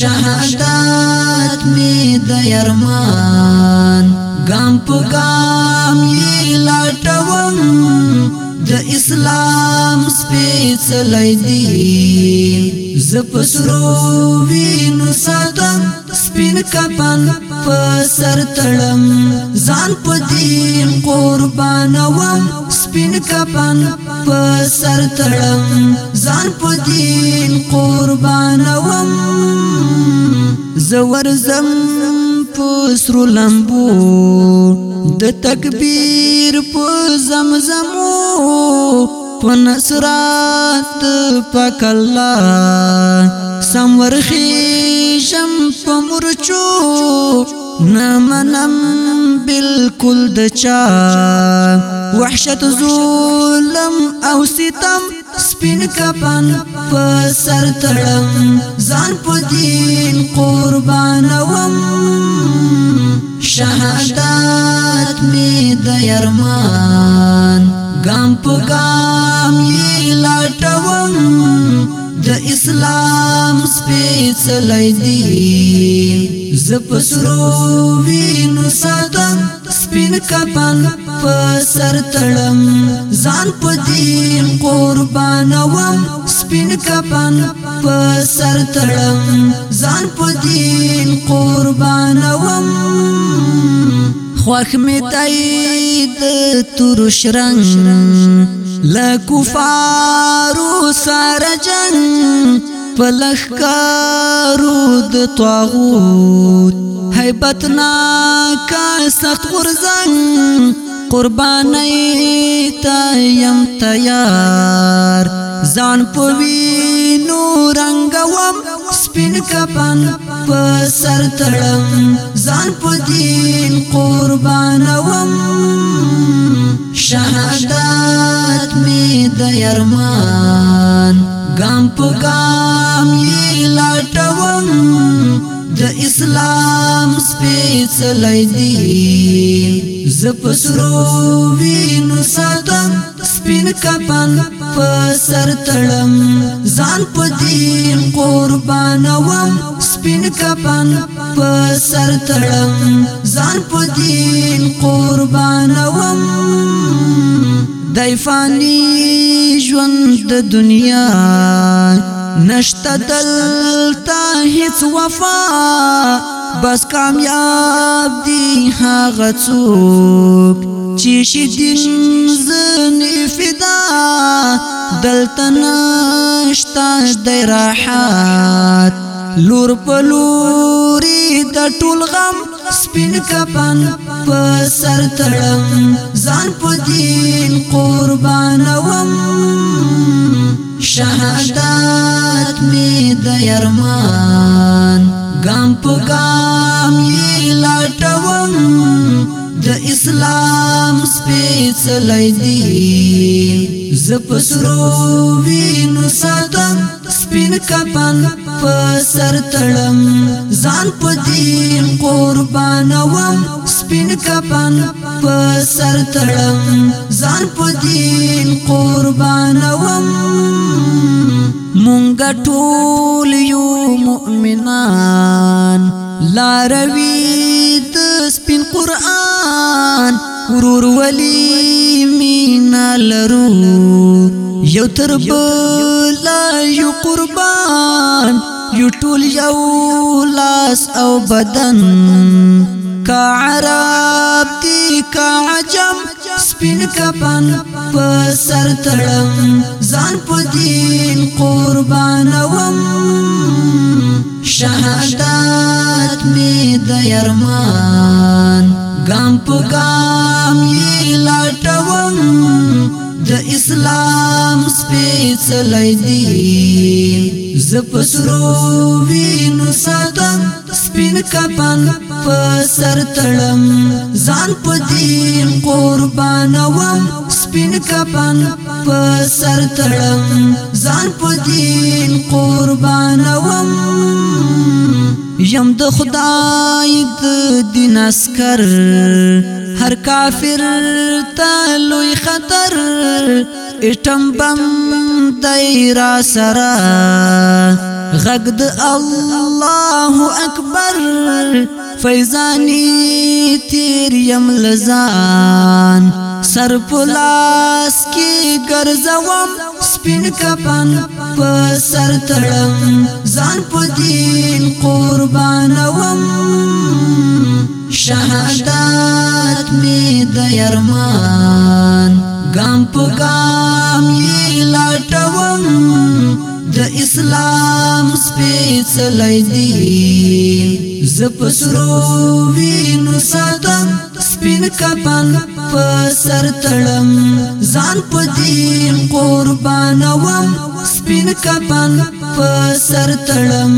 شهادت می د یرمان ګام په ګام یې لټوم د اسلام سپېڅلی دی زپ سرو وینو ساتم سپین کپن په سر تړم ځان په دین قربانوم سپین کپن په سر تړم ځان په دین قربانوم زور زم په سرو لمبو د تکبیر په زمزمو پنصرات پاک الله سمور خیشم پمرچو نمنم بالکل دچا وحشت ظلم او ستم سپین کپن په سر تړم ځان په دین قربانوم شهادت می د یرمان ګام په ګام یې لټوم د اسلام سپېڅلې دي زپ سرو وی سپین کفن په سر تړم ځان په دین قربانوم سپین کفن په سر تړم ځان په دین قربانوم خوخ می تاید تور شرنګ لا کفارو سره جنگ پلخکارو د طاغوت حیبت ناکا سخت غرزن قربانی تا یم تیار ځان پوی نو رنگوم سپین کپن په سر تړم ځان په دین قربانوم شهادت می د یرمان ګام په ګام یې لټوم د اسلام سپېڅلی دی زه په سرو وینو ساتم سپین کفن په سر تړم ځان په دین قربانوم سپین کفن په سر تړم ځان په دین قربانوم د فانی ژوند د دنیا نشته دلته هیڅ وفا بس کامیاب دی هغه څوک چې شي دین زنی فدا دلته نشته د راحت لور په لوري د ټول غم سپین کپن په سر تړم ځان په دین قربانوم شهادت می د يرمان ګام په ګام یې لټوم د اسلام سپېڅلی دی زپسرو وینو ساتم سپین کپن په سر تړم ځان په دین قربانوم سپین کپن په سر تړم ځان په دین قربانوم مونږ ټول یو مؤمنان لاروي د سپین قران ورور ولی مینا لرو یو تر بلا یو قربان یو ټول یو لاس او بدن کا عرب دی کا عجم سپین کپن په سر تړم ځان په دین قربانوم شهادت می د یرمان ګام په ګام یې لټوم د اسلام سپېڅلی دی زه په سرو وینو ساتم سپین کفن په سر تړم ځان په دین قربانوم سپین کفن په سر تړم ځان په دین قربانوم یم د خدای د دین اسکر هر کافر ته لوی خطر اټم بم دایرا سرا غږ د الله اکبر فیضانی تیر یم لزان سر پلاس کی ګرځوم سپین کپن په سر تړم ځان په دین قربانوم شهادت می د یرمان ګام په ګام یې لټوم د اسلام سپېڅلی دی زپ سرو وینو ساتم سپین کپن په سر تړم ځان په دین قربانوم سپین کپن په سر تړم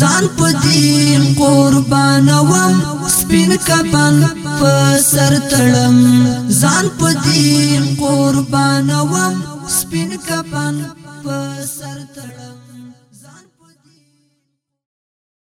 ځان په دین قربانوم سپین کپن په سر تړم ځان په دین قربانوم سپین کپن په سر تړم